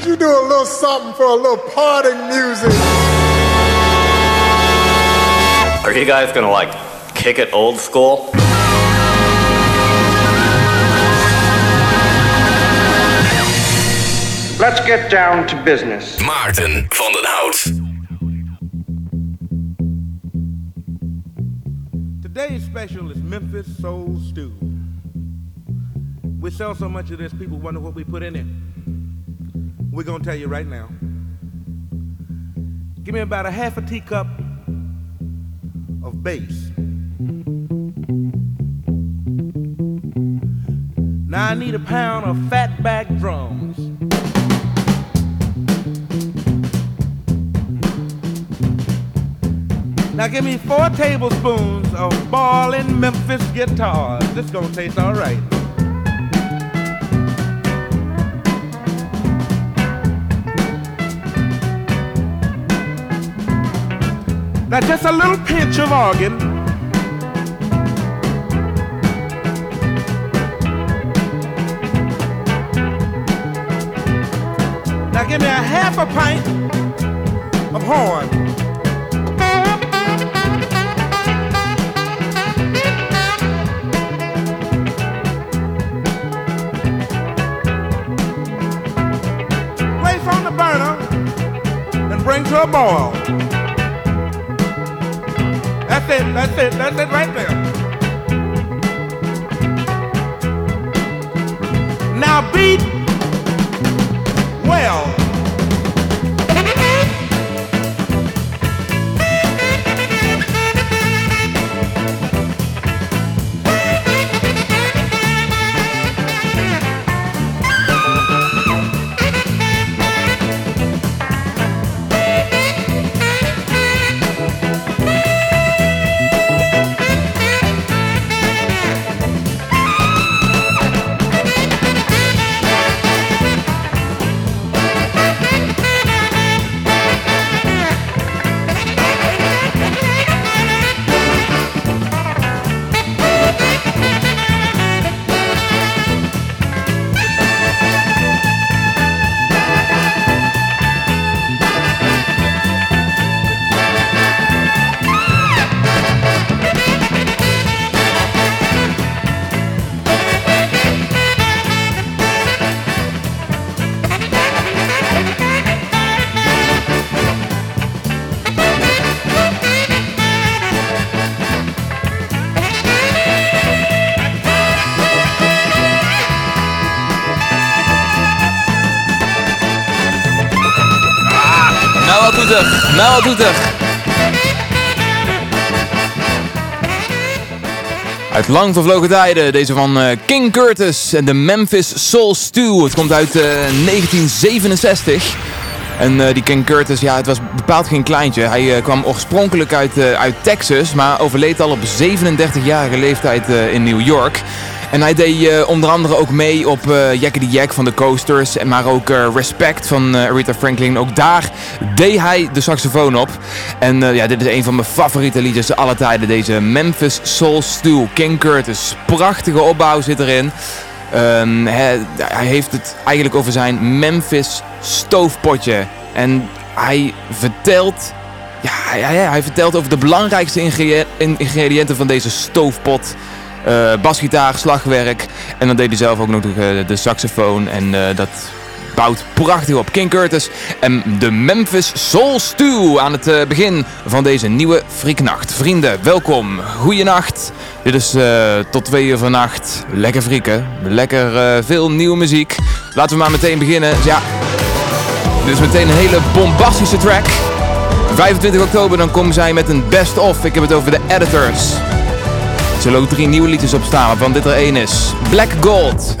Would you do a little something for a little parting music? Are you guys gonna like kick it old school? Let's get down to business. Maarten van den Hout. Today's special is Memphis Soul Stew. We sell so much of this, people wonder what we put in it. We're gonna tell you right now. Give me about a half a teacup of bass. Now I need a pound of fatback drums. Now give me four tablespoons of ballin' Memphis guitars. This gonna taste all right. Now just a little pinch of organ. Now give me a half a pint of horn. Place on the burner and bring to a boil. That's it, that's it, that's it right there. Now beat Uit lang vervlogen tijden, deze van eh, King Curtis en de Memphis Soul Stew. Het komt uit eh, 1967. En eh, die King Curtis, ja, het was bepaald geen kleintje. Hij eh, kwam oorspronkelijk uit, eh, uit Texas, maar overleed al op 37-jarige leeftijd in New York. En hij deed onder andere ook mee op eh Jackie the Jack van de Coasters, maar ook Respect van Aretha Franklin. Ook daar deed hij de saxofoon op. En ja, dit is een van mijn favoriete liedjes aller tijden. Deze Memphis Soul Stew, King Curtis. Prachtige opbouw zit erin. Ehm, hij, hij heeft het eigenlijk over zijn Memphis stoofpotje. En hij vertelt ja, hij, hij, hij vertelt over de belangrijkste ingredi- in- ingrediënten van deze stoofpot. Eh, basgitaar, slagwerk. En dan deed hij zelf ook nog de, de saxofoon. En eh, dat bouwt prachtig op. King Curtis en de Memphis Soul Stew aan het eh, begin van deze nieuwe Frieknacht. Vrienden, welkom. Goeienacht. Dit is eh, tot twee uur vannacht. Lekker frieken. Lekker eh, veel nieuwe muziek. Laten we maar meteen beginnen. Ja, dit is meteen een hele bombastische track. 25 oktober dan komen zij met een best-of. Ik heb het over de Editors. Er zullen ook drie nieuwe liedjes op staan, waarvan dit er één is. Black Gold.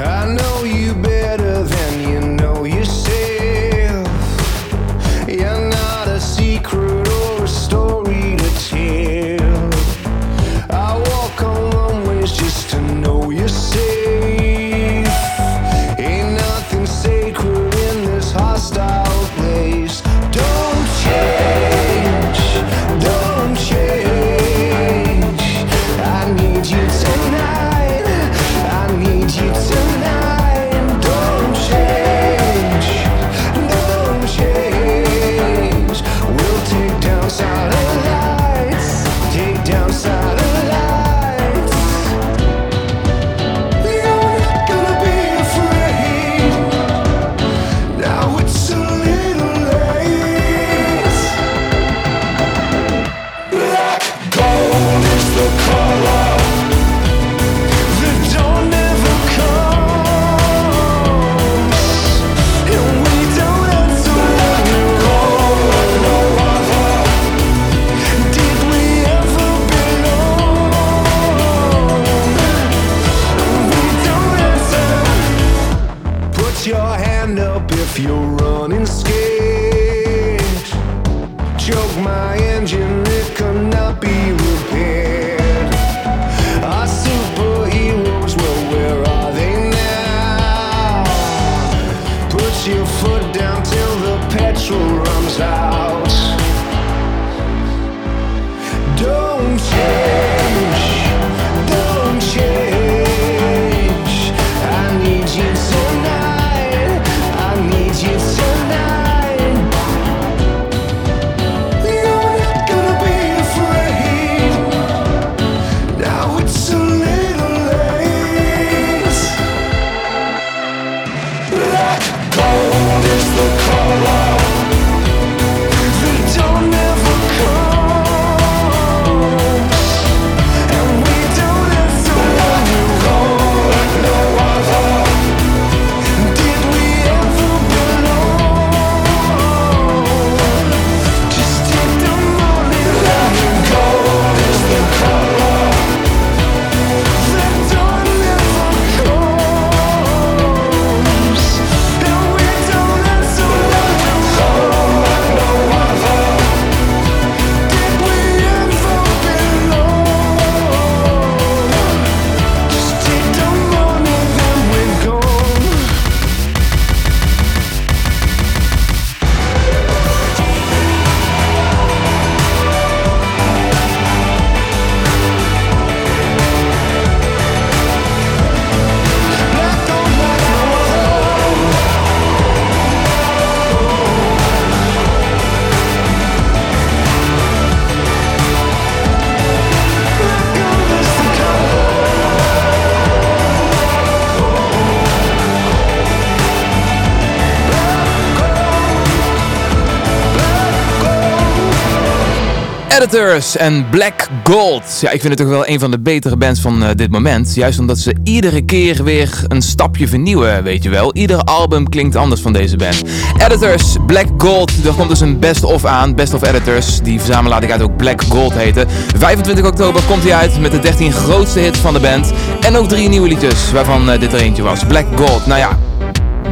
Editors en Black Gold. Ja, ik vind het toch wel een van de betere bands van eh, dit moment. Juist omdat ze iedere keer weer een stapje vernieuwen, weet je wel. Ieder album klinkt anders van deze band. Editors, Black Gold. Er komt dus een best-of aan. Best of Editors. Die verzamelaar die gaat ook Black Gold heten. 25 oktober komt hij uit met de 13 grootste hits van de band. En ook drie nieuwe liedjes, waarvan eh, dit er eentje was. Black Gold. Nou ja,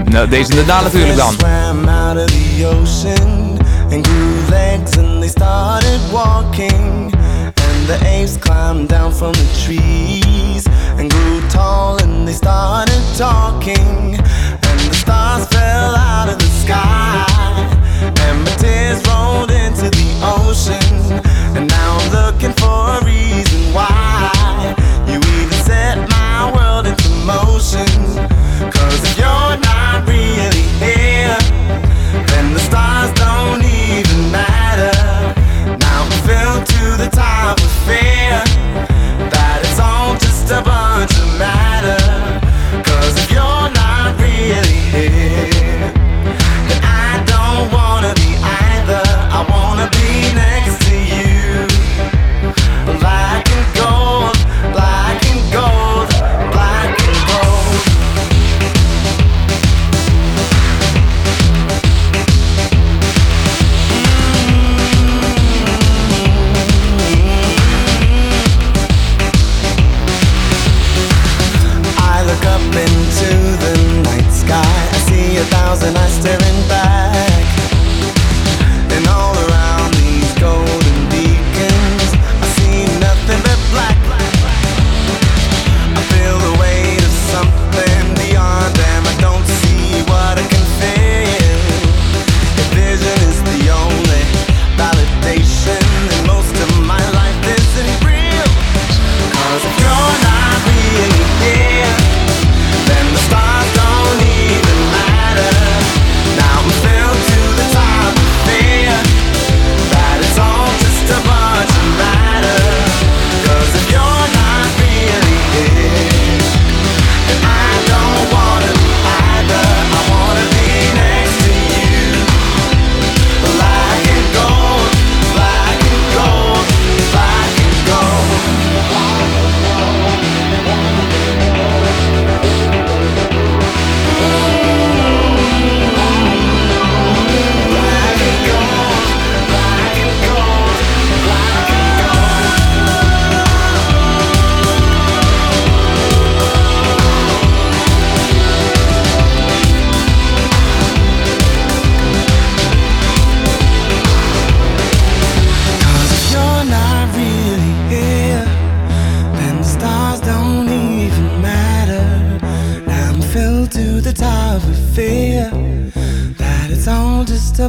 nou, deze daarna natuurlijk dan. Legs and they started walking. And the apes climbed down from the trees and grew tall and they started talking. And the stars fell out of the sky and my tears rolled into the ocean. And now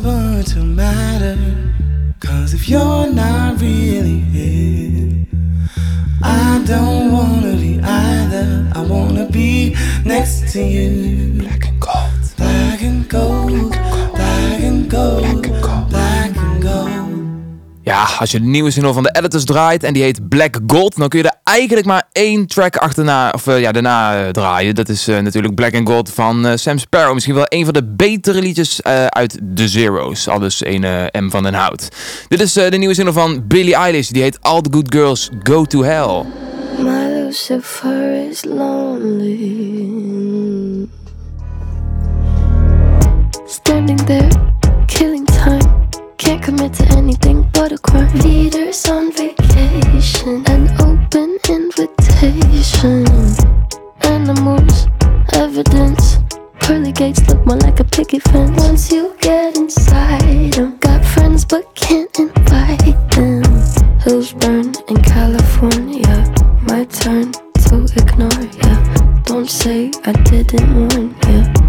of matter. Cause if you're not really here, I don't wanna be either. I wanna be next to you. Als je de nieuwe single van de Editors draait en die heet Black Gold, dan kun je er eigenlijk maar één track achterna, of eh, ja, daarna eh, draaien. Dat is eh, natuurlijk Black and Gold van Sam Sparrow. Misschien wel een van de betere liedjes uit The Zeros. Al dus een M van den Hout. Dit is de nieuwe single van Billie Eilish. Die heet All the Good Girls Go to Hell. My Lucifer is lonely. Standing there. Can't commit to anything but a crime. Leaders on vacation, an open invitation. Animals, evidence. Pearly gates look more like a picket fence. Once you get inside 'em, got friends but can't invite them. Hills burn in California. My turn to ignore ya. Don't say I didn't warn ya.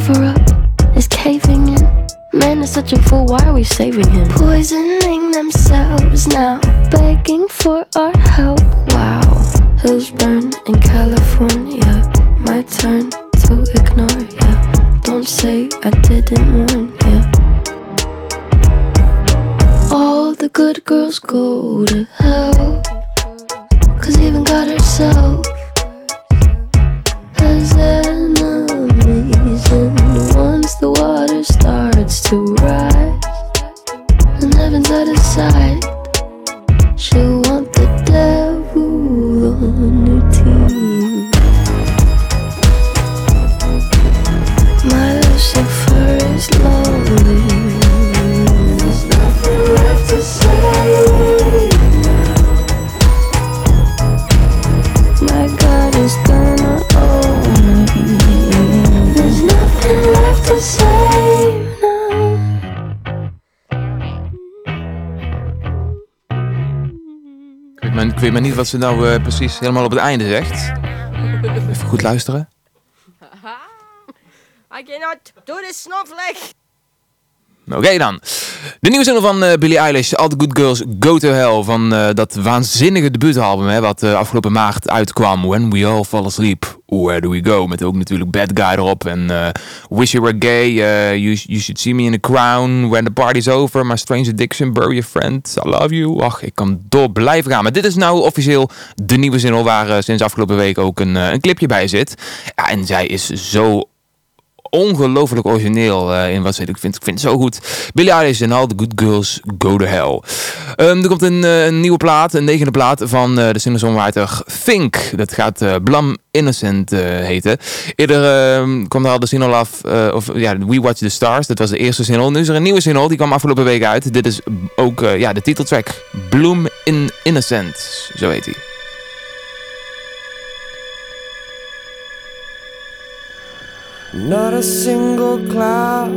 cover up is caving in. Man is such a fool, why are we saving him? Poisoning themselves now, begging for our help. Wow, hills burn in California. My turn to ignore ya. Don't say I didn't warn ya. All the good girls go to ze nou eh, precies helemaal op het einde zegt. Even goed luisteren. I cannot do this snowflake. Oké dan. De nieuwe single van eh, Billie Eilish, All the Good Girls Go to Hell. Van eh, dat waanzinnige debuutalbum hè, wat eh, afgelopen maart uitkwam. When We All Fall Asleep, Where Do We Go? Met ook natuurlijk Bad Guy erop. En Wish You Were Gay, you, you Should See Me in the Crown, When the Party's Over, My Strange Addiction, Bury Your Friend, I Love You. Ach, ik kan door blijven gaan. Maar dit is nou officieel de nieuwe single waar sinds afgelopen week ook een, een clipje bij zit. Ja, en zij is zo ongelooflijk origineel eh, in wat ze Ik vind, ik vind het zo goed. Billie Eilish en All the Good Girls Go to Hell. Ehm, er komt een, eh, een nieuwe plaat, een negende plaat van eh, de singer-songwriter Fink. Dat gaat Blam Innocent heten. Eerder ehm, kwam er al de single af, of ja, We Watch the Stars. Dat was de eerste single. Nu is er een nieuwe single, die kwam afgelopen week uit. Dit is ook ja, de titeltrack Bloom in Innocent. Zo heet hij. Not a single cloud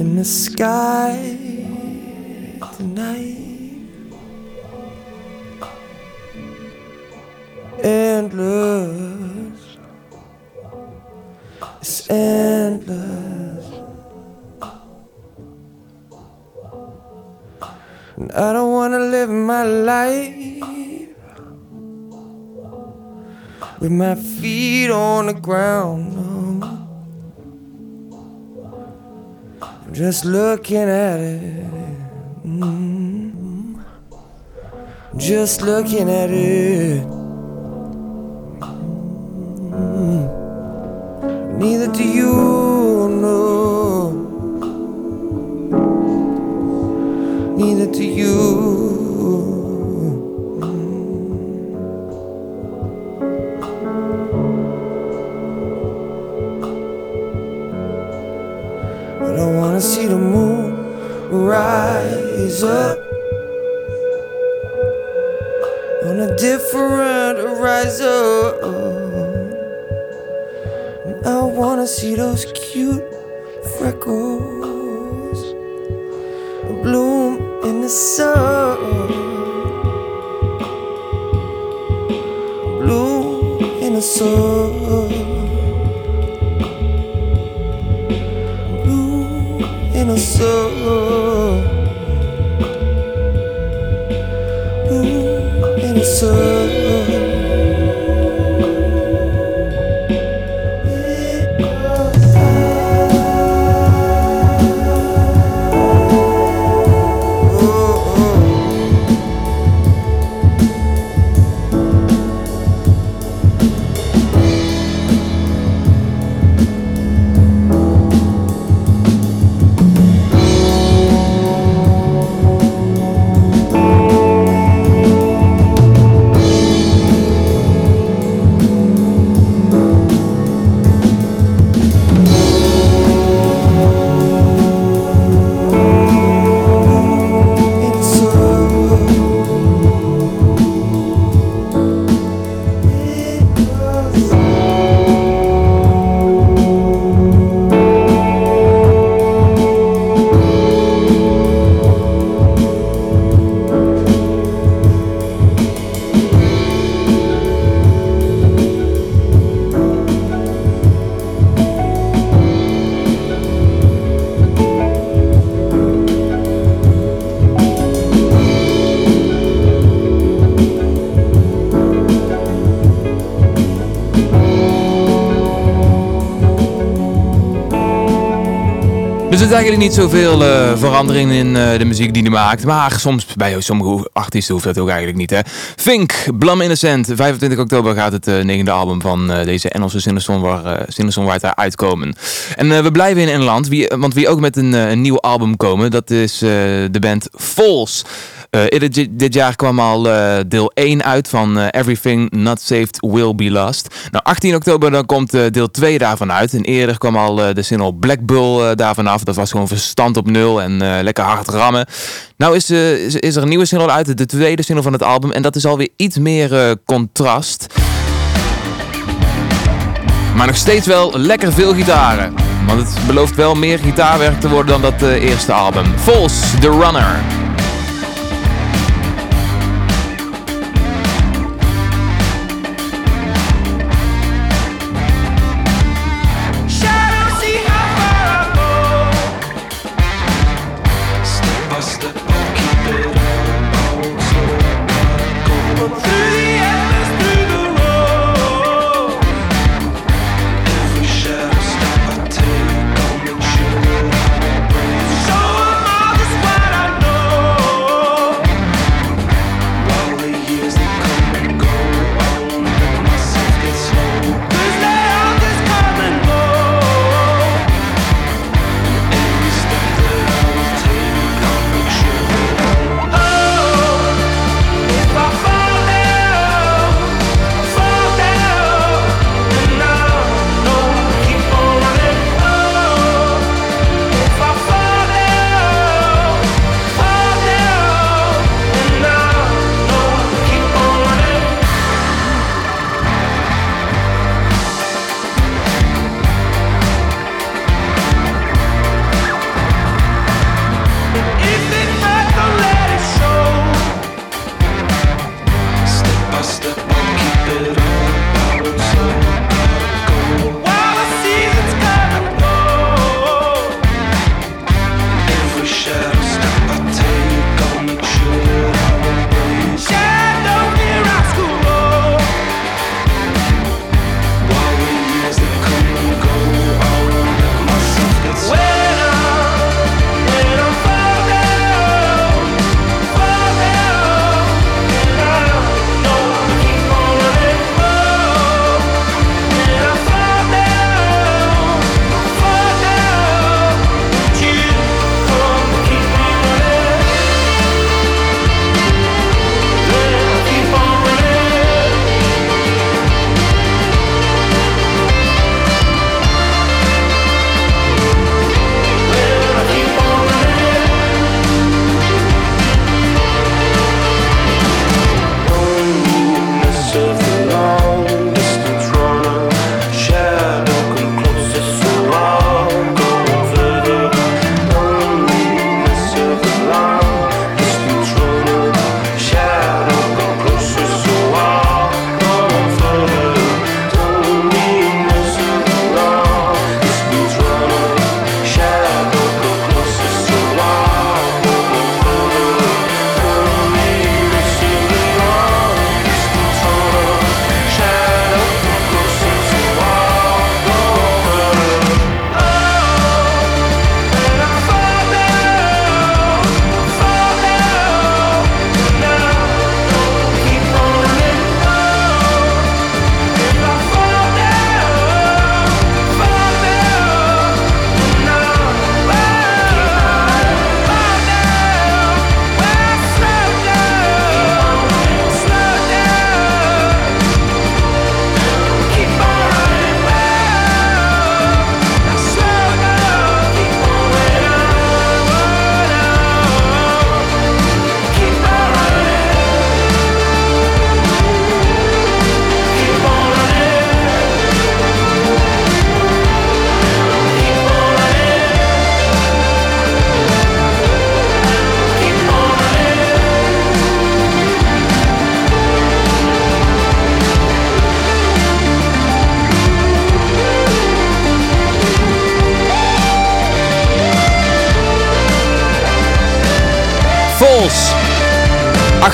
in the sky tonight. Endless, it's endless. And I don't wanna live my life with my feet on the ground. I'm just looking at it. Mm. Just looking at it. Mm. Neither do you know. Neither do you. Wanna see the moon rise up on a different horizon. I wanna see those cute freckles bloom in the sun. Bloom in the sun. In the sun. Bloom in the sun. Er zit eigenlijk niet zoveel eh, verandering in eh, de muziek die hij maakt. Maar soms bij sommige artiesten hoeft dat ook eigenlijk niet. Hè. Fink, Blam Innocent. 25 oktober gaat het eh, negende album van deze Engelse singer-songwriter uitkomen. En we blijven in Engeland. Want wie ook met een, een nieuw album komen, dat is de band Falls. Dit, jaar kwam al deel 1 uit van Everything Not Saved Will Be Lost. Nou, 18 oktober dan komt deel 2 daarvan uit. En eerder kwam al de single Black Bull daarvan Dat was gewoon verstand op nul en eh, lekker hard rammen. Nou is, eh, is, er een nieuwe single uit, de tweede single van het album. En dat is alweer iets meer eh, contrast. Maar nog steeds wel lekker veel gitaren. Want het belooft wel meer gitaarwerk te worden dan dat eerste album. False, The Runner.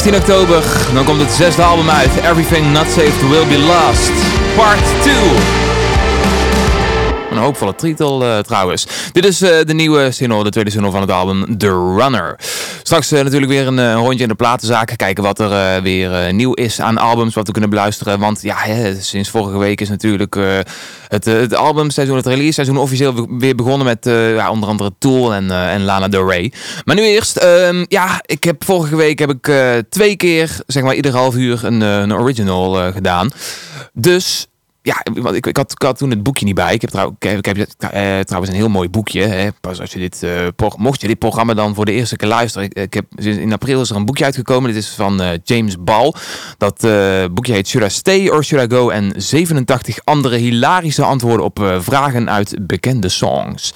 18 oktober, dan komt het zesde album uit. Everything Not Saved Will Be Lost. Part 2. Een hoopvolle titel uh, trouwens. Dit is uh, de nieuwe single, de tweede single van het album The Runner. Straks uh, natuurlijk weer een rondje in de platenzaak. Kijken wat er weer nieuw is aan albums, wat we kunnen beluisteren. Want ja, hè, sinds vorige week is natuurlijk het, het albumseizoen, het release seizoen officieel weer begonnen met ja, onder andere Tool en, en Lana Del Rey. Maar nu eerst, ehm, ja, ik heb vorige week heb ik twee keer, zeg maar ieder half uur, een, een original gedaan. Dus ja, want ik, ik, had, ik had toen het boekje niet bij. Ik heb, heb, uh, trouwens een heel mooi boekje. Hè. Pas als je dit, uh, mocht je dit programma dan voor de eerste keer luisteren. Ik, heb, in april is er een boekje uitgekomen. Dit is van uh, James Ball. Dat boekje heet Should I Stay or Should I Go? En 87 andere hilarische antwoorden op vragen uit bekende songs.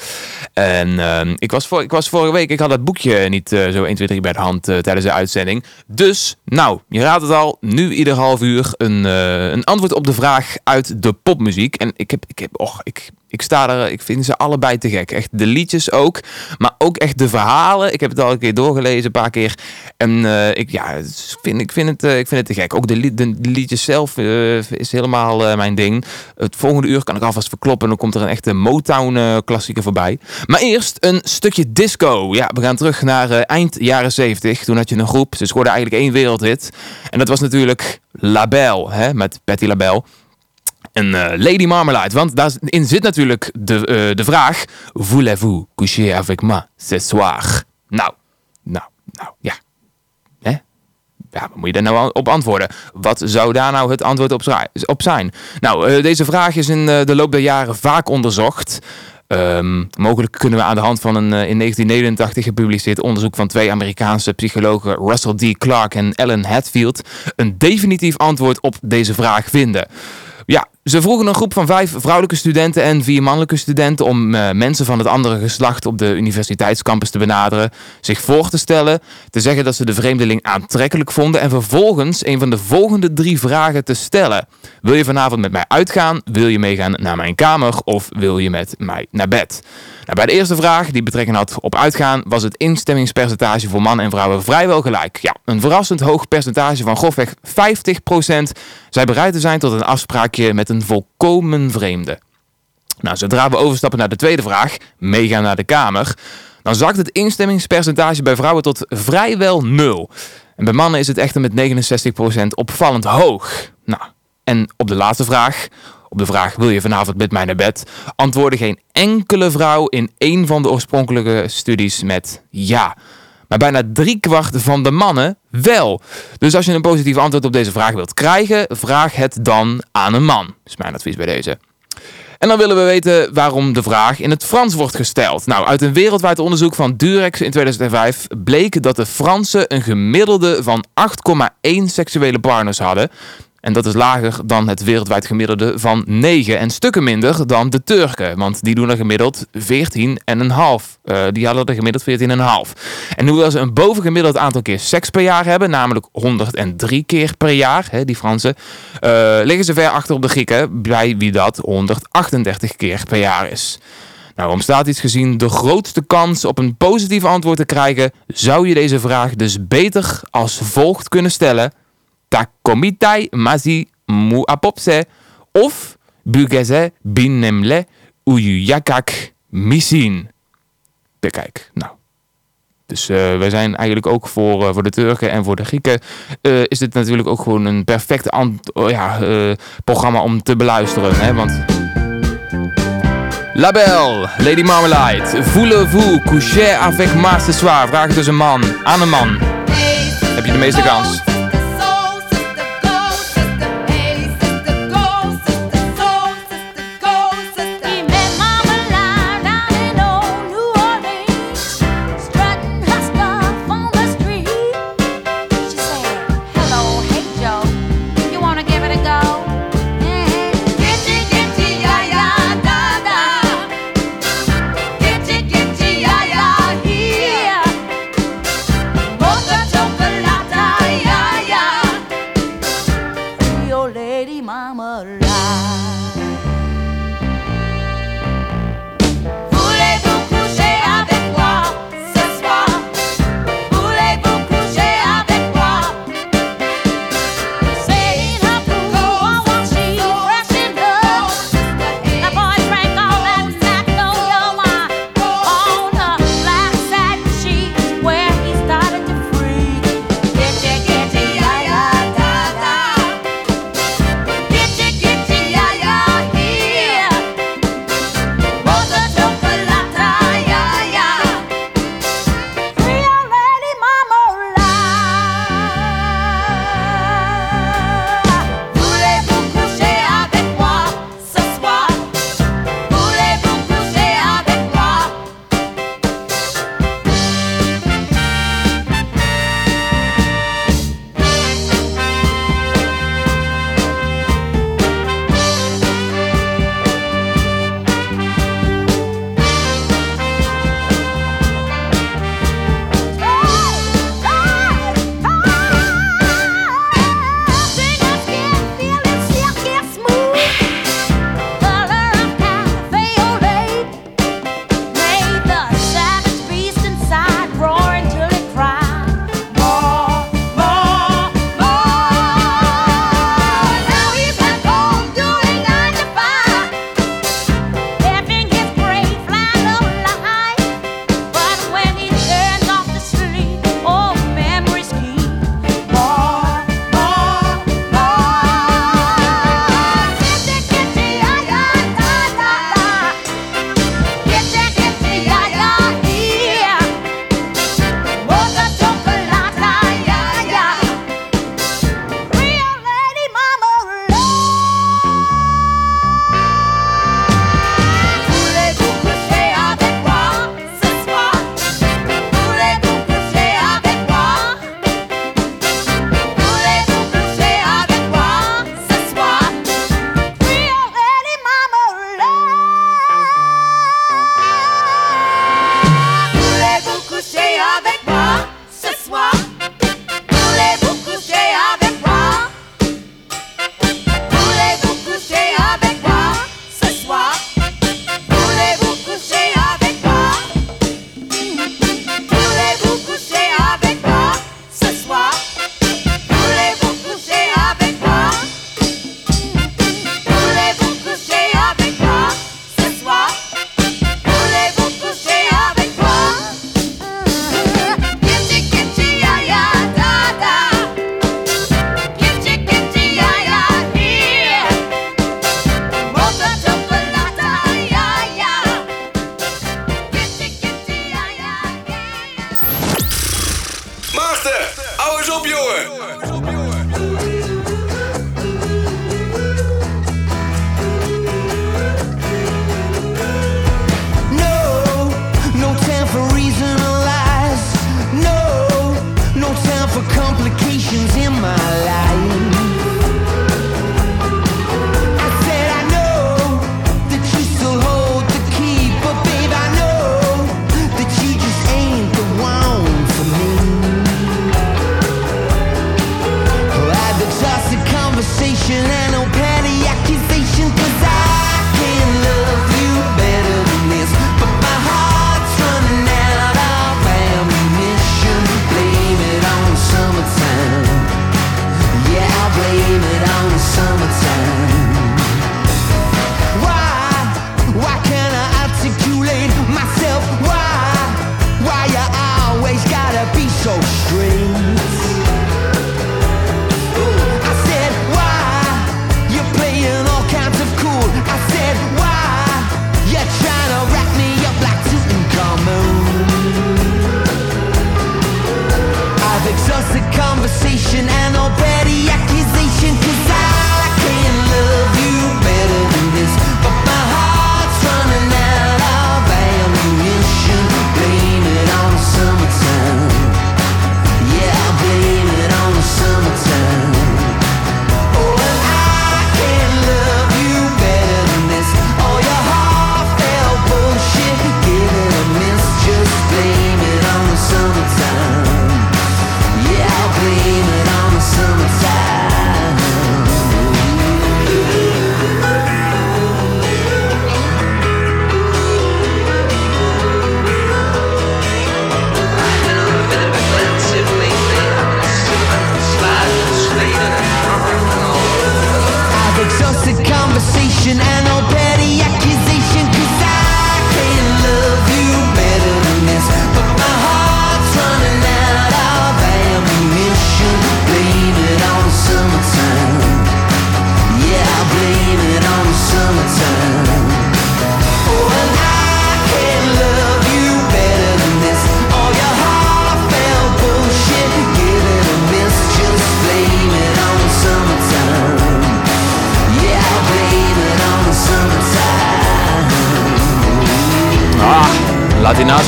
En ehm, ik, was voor, ik was vorige week, ik had dat boekje niet zo 1, 2, 3 bij de hand tijdens de uitzending. Dus, nou, je raadt het al. Nu ieder half uur een, een antwoord op de vraag uit de popmuziek. En ik heb, ik heb, och, ik, ik sta er, ik vind ze allebei te gek. Echt de liedjes ook, maar ook echt de verhalen. Ik heb het al een keer doorgelezen, een paar keer. En uh, ik, ja, vind, ik, vind het, uh, ik vind het te gek. Ook de, de, liedjes zelf uh, is helemaal mijn ding. Het volgende uur kan ik alvast verkloppen. Dan komt er een echte Motown-klassieker voorbij. Maar eerst een stukje disco. Ja, we gaan terug naar eind jaren 70. Toen had je een groep. Ze scoorden eigenlijk één wereldhit. En dat was natuurlijk Label, hè, met Patty Label een uh, Lady Marmalade. Want daarin zit natuurlijk de, uh, de vraag: Voulez-vous coucher avec moi ce soir? Nou, nou, nou, ja. Hè? Ja, moet je daar nou op antwoorden? Wat zou daar nou het antwoord op, zijn? Nou, uh, deze vraag is in de loop der jaren vaak onderzocht. Um, mogelijk kunnen we aan de hand van een in 1989 gepubliceerd onderzoek van twee Amerikaanse psychologen Russell D. Clark en Ellen Hatfield een definitief antwoord op deze vraag vinden. Ja, ze vroegen een groep van vijf vrouwelijke studenten en vier mannelijke studenten om uh, mensen van het andere geslacht op de universiteitscampus te benaderen, zich voor te stellen, te zeggen dat ze de vreemdeling aantrekkelijk vonden en vervolgens een van de volgende drie vragen te stellen. Wil je vanavond met mij uitgaan? Wil je meegaan naar mijn kamer? Of wil je met mij naar bed? Nou, bij de eerste vraag, die betrekking had op uitgaan, was het instemmingspercentage voor mannen en vrouwen vrijwel gelijk. Ja, een verrassend hoog percentage van grofweg 50% zij bereid te zijn tot een afspraakje met een volkomen vreemde. Nou, zodra we overstappen naar de tweede vraag, meegaan naar de kamer, dan zakt het instemmingspercentage bij vrouwen tot vrijwel nul. En bij mannen is het echter met 69% opvallend hoog. Nou, en op de laatste vraag, op de vraag wil je vanavond met mij naar bed, antwoordde geen enkele vrouw in één van de oorspronkelijke studies met ja. Maar bijna driekwart van de mannen wel. Dus als je een positief antwoord op deze vraag wilt krijgen, vraag het dan aan een man. Is mijn advies bij deze. En dan willen we weten waarom de vraag in het Frans wordt gesteld. Nou, uit een wereldwijd onderzoek van Durex in 2005 bleek dat de Fransen een gemiddelde van 8,1 seksuele partners hadden. En dat is lager dan het wereldwijd gemiddelde van 9 en stukken minder dan de Turken. Want die doen er gemiddeld 14,5. Uh, die hadden er gemiddeld 14,5. En hoewel ze een bovengemiddeld aantal keer seks per jaar hebben, namelijk 103 keer per jaar, hè, die Fransen, uh, liggen ze ver achter op de Grieken, bij wie dat 138 keer per jaar is. Nou, om statisch gezien de grootste kans op een positief antwoord te krijgen, zou je deze vraag dus beter als volgt kunnen stellen komitai masi mu apopse of bugeze binemle uyuyakak misin. Bekijk, nou. Dus uh, wij zijn eigenlijk ook voor, uh, voor de Turken en voor de Grieken. Uh, is dit natuurlijk ook gewoon een perfect oh ja, programma om te beluisteren. Hè? Want. Label, Lady Marmalade. Voulez-vous coucher avec moi ce soir? Vraag dus een man aan een man. Heb je de meeste kans?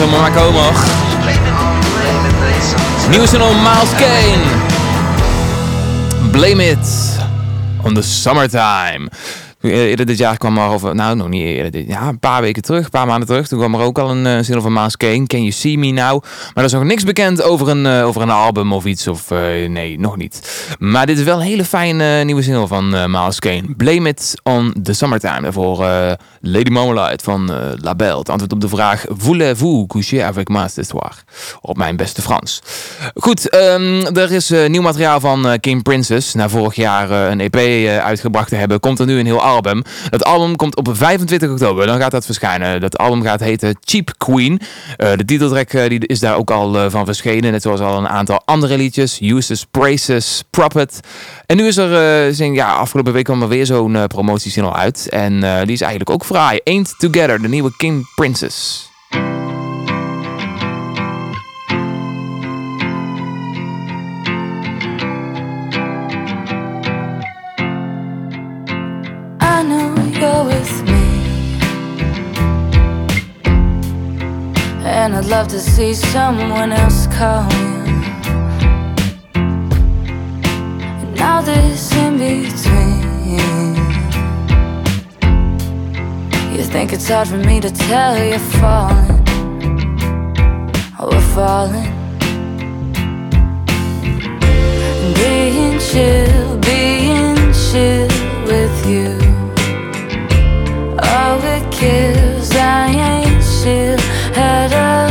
Maar komen hoor. Nieuwe single Miles Kane. Blame it on the summertime. Eerder dit jaar kwam er over, nou nog niet eerder dit ja, een paar weken terug, een paar maanden terug. Toen kwam er ook al een uh, single van Miles Kane, Can You See Me Now. Maar er is nog niks bekend over een, uh, over een album of iets, of nee, nog niet. Maar dit is wel een hele fijne nieuwe single van uh, Kane. Blame it on the summertime. Daarvoor Lady Marmalade van Label. Het antwoord op de vraag, voulez-vous coucher avec ma histoire? Op mijn beste Frans. Goed, um, er is nieuw materiaal van King Princess. Na vorig jaar een EP uitgebracht te hebben, komt er nu een heel album. Dat album komt op 25 oktober. Dan gaat dat verschijnen. Dat album gaat heten Cheap Queen. Uh, de titeltrack uh, die is daar ook al uh, van verschenen. Net zoals al een aantal andere liedjes. Uses, Praises, Prophet. En nu is er, ja, afgelopen week kwam er weer zo'n promotiesingle uit. En die is eigenlijk ook fraai. Ain't Together, de nieuwe King Princess. Love to see someone else call you. And now this in between. You think it's hard for me to tell you're falling. Oh, we're falling. Being chill, being chill with you. Oh, it kills, I ain't chill at all,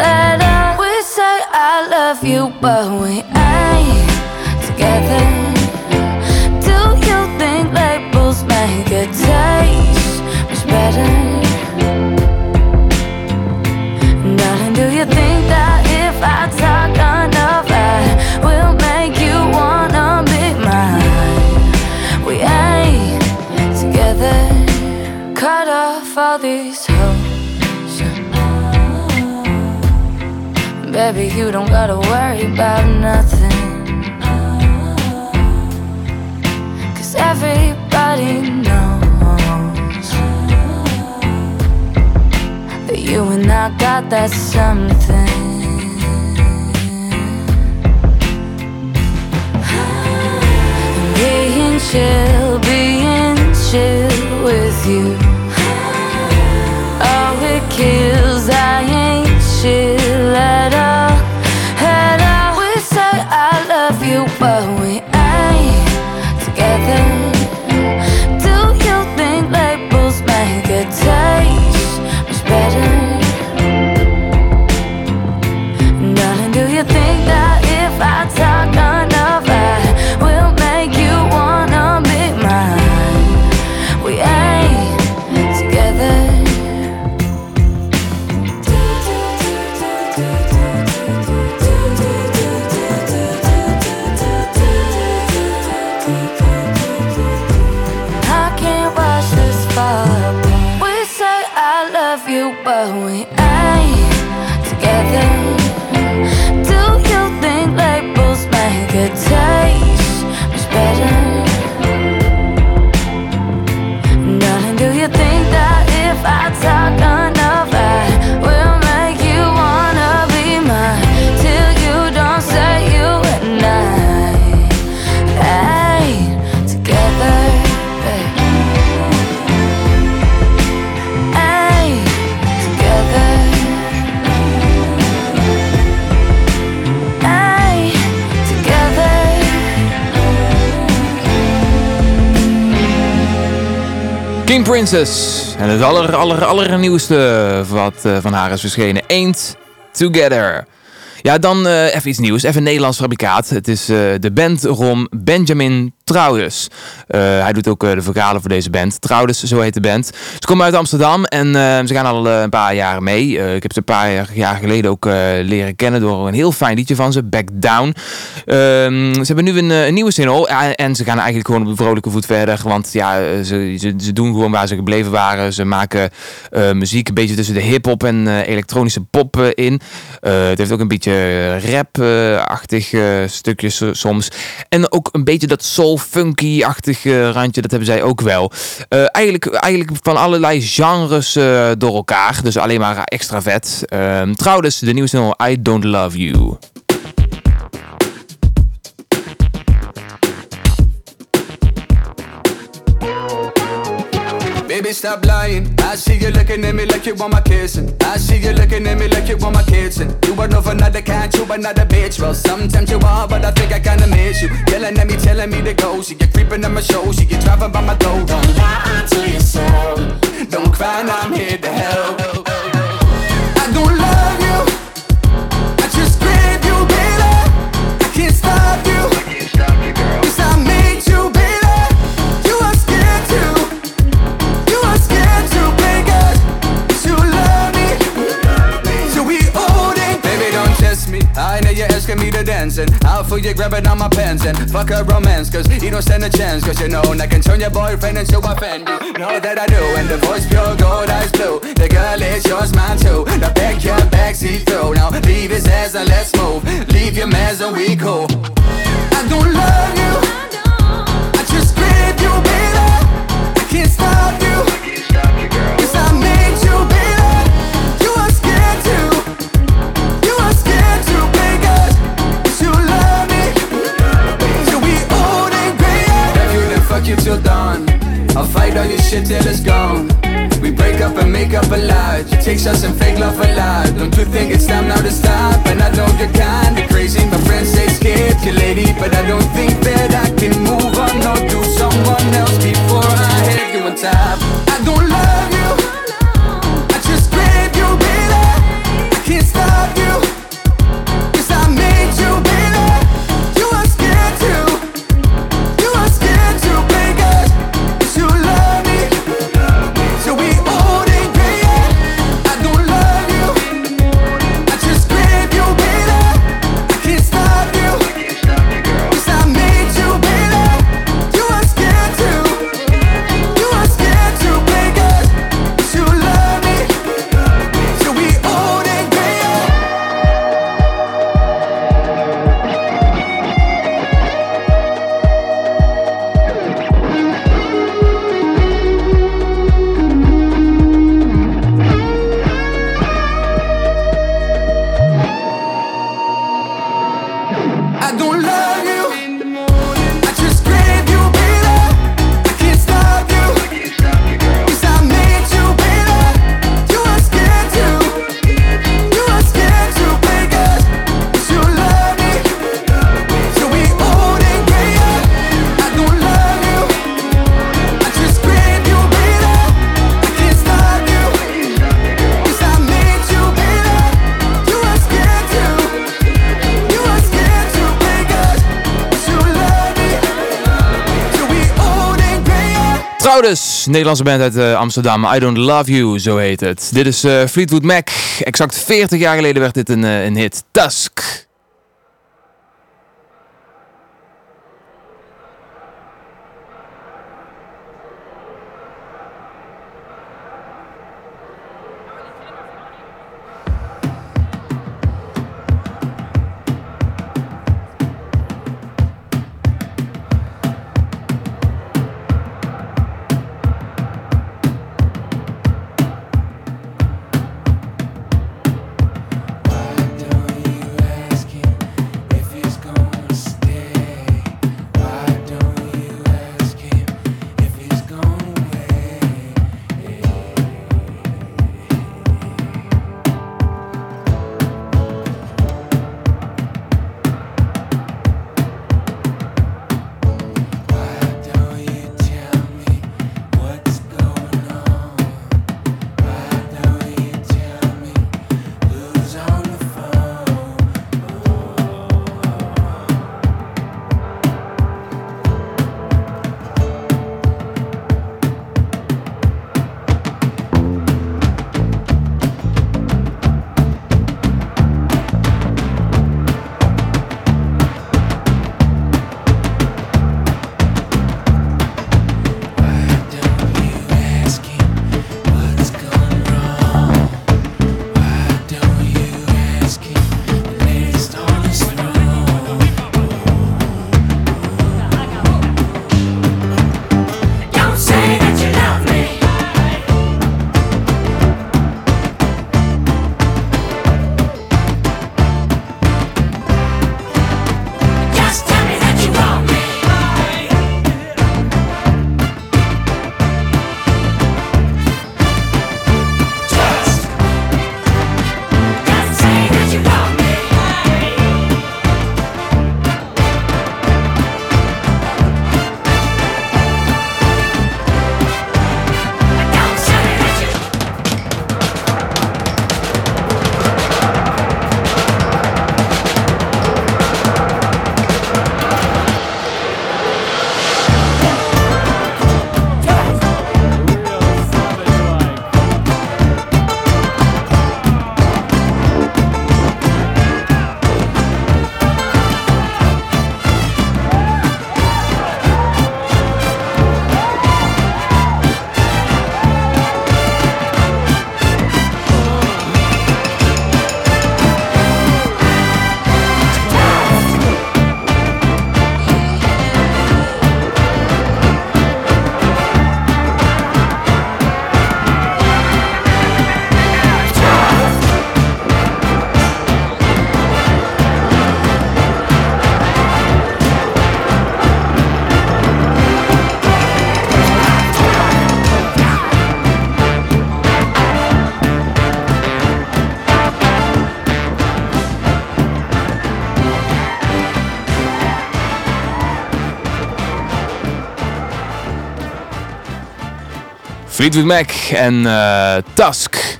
all. We say I love you, but we you don't gotta worry about nothing. Cause everybody knows that you and I got that something. Being chill, being chill with you. Oh, it kills, I ain't chill. En het aller, aller, allernieuwste wat eh, van haar is verschenen. Ain't Together. Ja, dan eh, even iets nieuws. Even een Nederlands fabrikaat. Het is eh, de band rond Benjamin Trouwens. Eh, hij doet ook eh, de vocalen voor deze band. Trouwens, zo heet de band. Ze komen uit Amsterdam en eh, ze gaan al een paar jaren mee. Ik heb ze een paar jaar- jaar geleden ook leren kennen door een heel fijn liedje van ze, Back Down. Ehm, ze hebben nu een, een nieuwe single en, ze gaan eigenlijk gewoon op een vrolijke voet verder. Want ja, ze, ze, ze doen gewoon waar ze gebleven waren. Ze maken muziek een beetje tussen de hip-hop en elektronische pop in. Het heeft ook een beetje rap-achtig stukjes soms. En ook een beetje dat soul-funky-achtig eh, randje, dat hebben zij ook wel. Eh, eigenlijk, eigenlijk van allerlei genres eh, door elkaar. Dus alleen maar extra vet. Trouwens, de nieuwe single I Don't Love You. Baby, stop lying. I see you looking at me like you want my kissing. I see you looking at me like you want my kissing. You are no another cat, you another bitch. Well, sometimes you are, but I think I kinda miss you. Yelling at me, telling me to go. See get creeping on my show, see get driving by my door. Don't lie to yourself. Don't cry, I'm here to help. To dance and out for you grabbing on my pants and fuck a romance cause you don't stand a chance cause you know I can turn your boyfriend into a fan. Know that I do and the voice pure gold eyes blue. The girl is yours mine too. Now back your back see through now leave his ass and let's move. Leave your mess and we cool. I don't love you. I just crave you baby I can't stop you. Cause I made you you till dawn. I'll fight all your shit till it's gone. We break up and make up a lie You take shots and fake love a lot. Don't you think it's time now to stop? And I know you're kinda crazy. My friends say skip you lady But I don't think that I can move on Or do someone else before I have you on top. I don't Nederlandse band uit eh, Amsterdam. I Don't Love You, zo heet het. Dit is eh, Fleetwood Mac. Exact 40 jaar geleden werd dit een, eh, een hit. Tusk. Fleetwood Mac en eh, Tusk.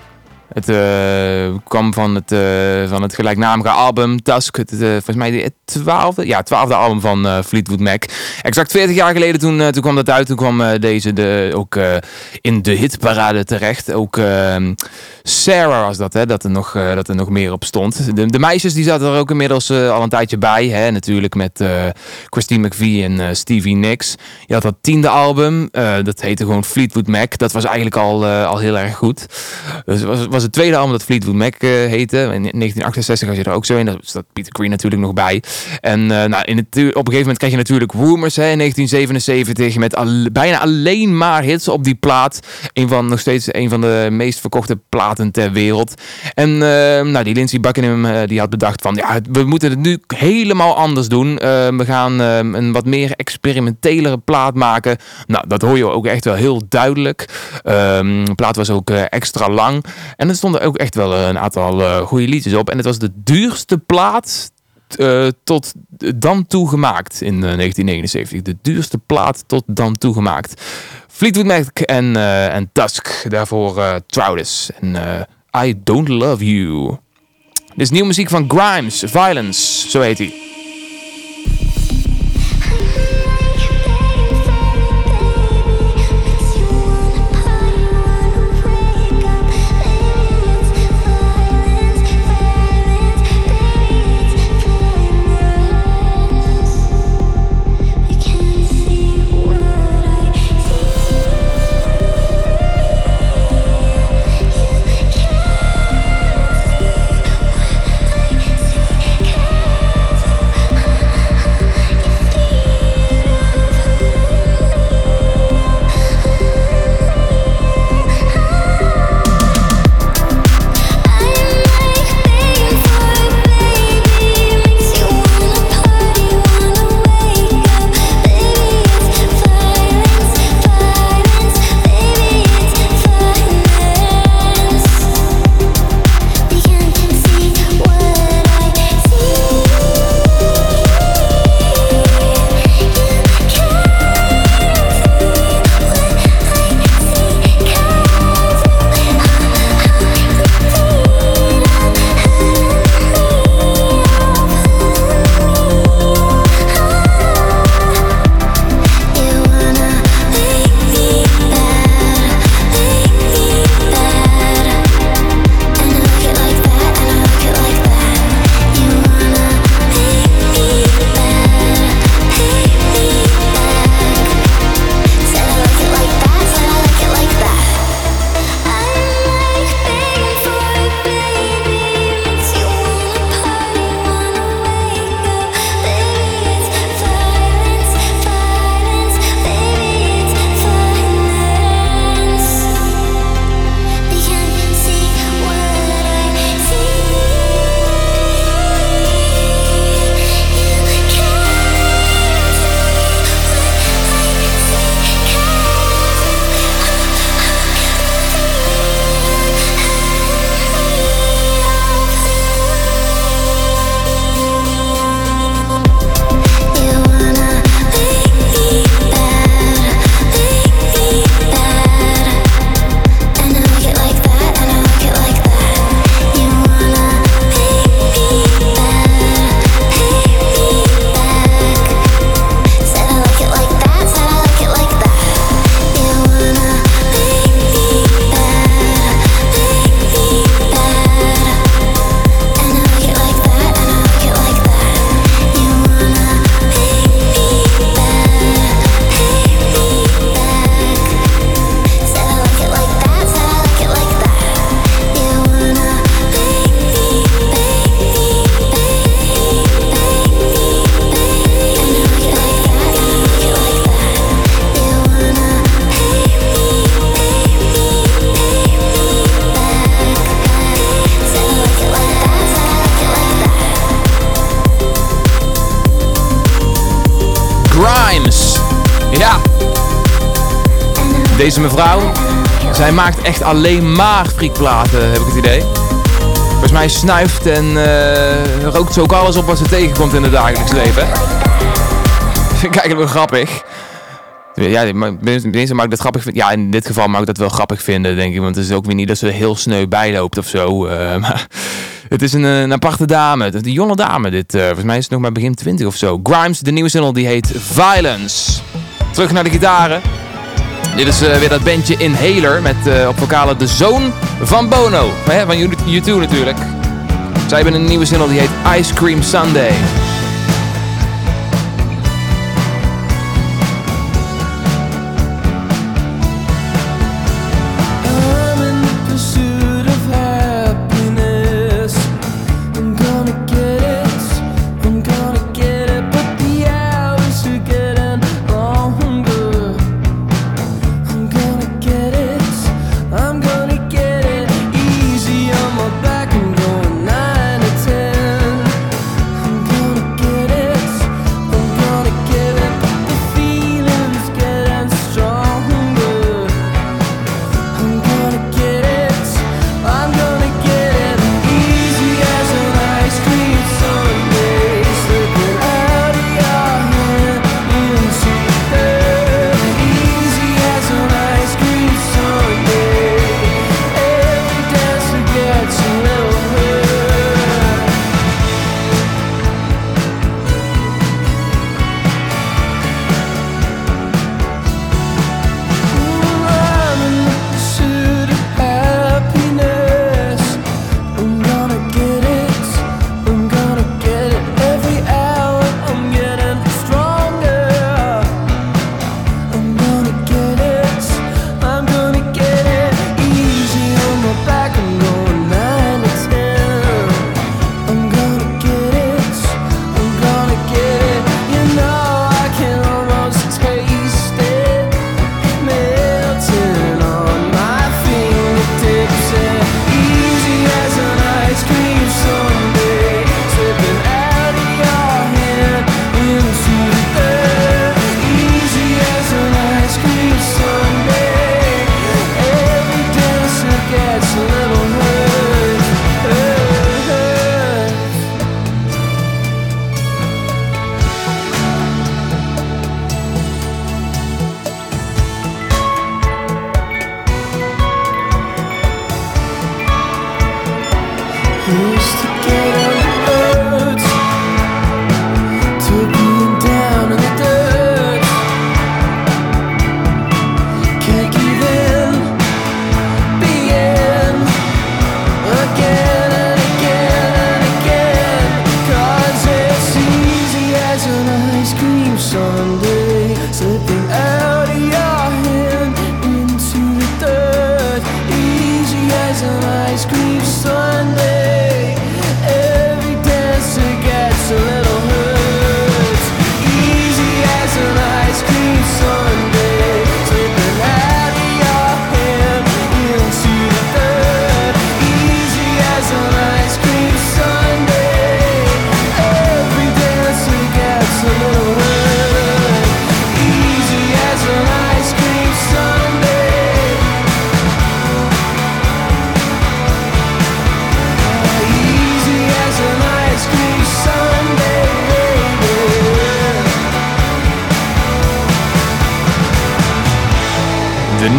Het eh, kwam van het, eh, van het gelijknamige album Tusk. Het, eh, volgens mij het twaalfde, ja, twaalfde album van Fleetwood Mac. Exact 40 jaar geleden toen, toen kwam dat uit. Toen kwam deze de, ook in de hitparade terecht. Ook ehm, Sarah was dat, hè, dat, er nog, dat er nog meer op stond. De, meisjes die zaten er ook inmiddels al een tijdje bij. Hè, natuurlijk met Christine McVie en Stevie Nicks. Je had dat tiende album. dat heette gewoon Fleetwood Mac. Dat was eigenlijk al, al heel erg goed. Dus was, het tweede album dat Fleetwood Mac eh, heette. In 1968 had je er ook zo in. Daar staat Peter Green natuurlijk nog bij. En eh, nou, in het, op een gegeven moment krijg je natuurlijk Rumors hè, in 1977. Met al, bijna alleen maar hits op die plaat. Een van, nog steeds een van de meest verkochte platen ter wereld. En eh, nou, die Lindsey Buckingham die had bedacht van... Ja, we moeten het nu helemaal anders doen. We gaan een wat meer experimentelere plaat maken. Nou, dat hoor je ook echt wel heel duidelijk. Ehm, de plaat was ook extra lang. En er stonden ook echt wel een aantal eh, goede liedjes op. En het was de duurste plaat eh, tot dan toe gemaakt in eh, 1979. De duurste plaat tot dan toe gemaakt. Fleetwood Mac en, eh, en Tusk. Daarvoor eh Troudus. En eh, I Don't Love You. Dit is nieuwe muziek van Grimes. Violence, zo heet hij. Deze mevrouw, zij maakt echt alleen maar friekplaten, heb ik het idee. Volgens mij snuift en eh, rookt ze ook alles op wat ze tegenkomt in het dagelijks leven. Vind ik eigenlijk wel grappig. Ja, mensen ik dat grappig. Ja, in dit geval mag ik dat wel grappig vinden, denk ik. Want het is ook weer niet dat ze heel sneu bijloopt of zo. eh, maar het is een, eh, aparte dame. Het Een jonge dame dit. volgens mij is het nog maar begin 20 of zo. Grimes, de nieuwe single, die heet Violence. Terug naar de gitaren. Dit is eh, weer dat bandje Inhaler met eh, op vocalen de zoon van Bono. Hè, van U- U2 natuurlijk. Zij hebben een nieuwe single die heet Ice Cream Sunday.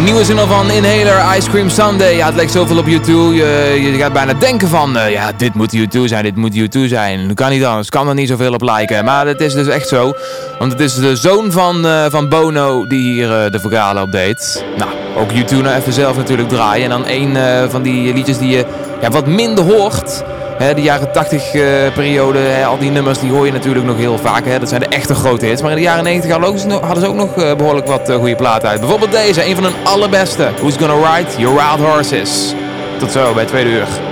Nieuwe single van Inhaler, Ice Cream Sunday. Ja, het lijkt zoveel op U2. Je, je gaat bijna denken van, eh, ja, dit moet U2 zijn, dit moet U2 zijn. Dat kan niet anders, kan er niet zoveel op lijken. Maar het is dus echt zo. Want het is de zoon van, eh, van Bono die hier eh, de vocalen op deed. Nou, ook U2 nou even zelf natuurlijk draaien. En dan een van die liedjes die je ja, wat minder hoort. Hè, de jaren 80 eh, periode, hè, al die nummers die hoor je natuurlijk nog heel vaak. Hè. Dat zijn de echte grote hits. Maar in de jaren 90 hadden, ze ook nog eh, behoorlijk wat eh, goede platen uit. Bijvoorbeeld deze, een van hun allerbeste. Who's Gonna Ride Your Wild Horses. Tot zo bij Tweede Uur.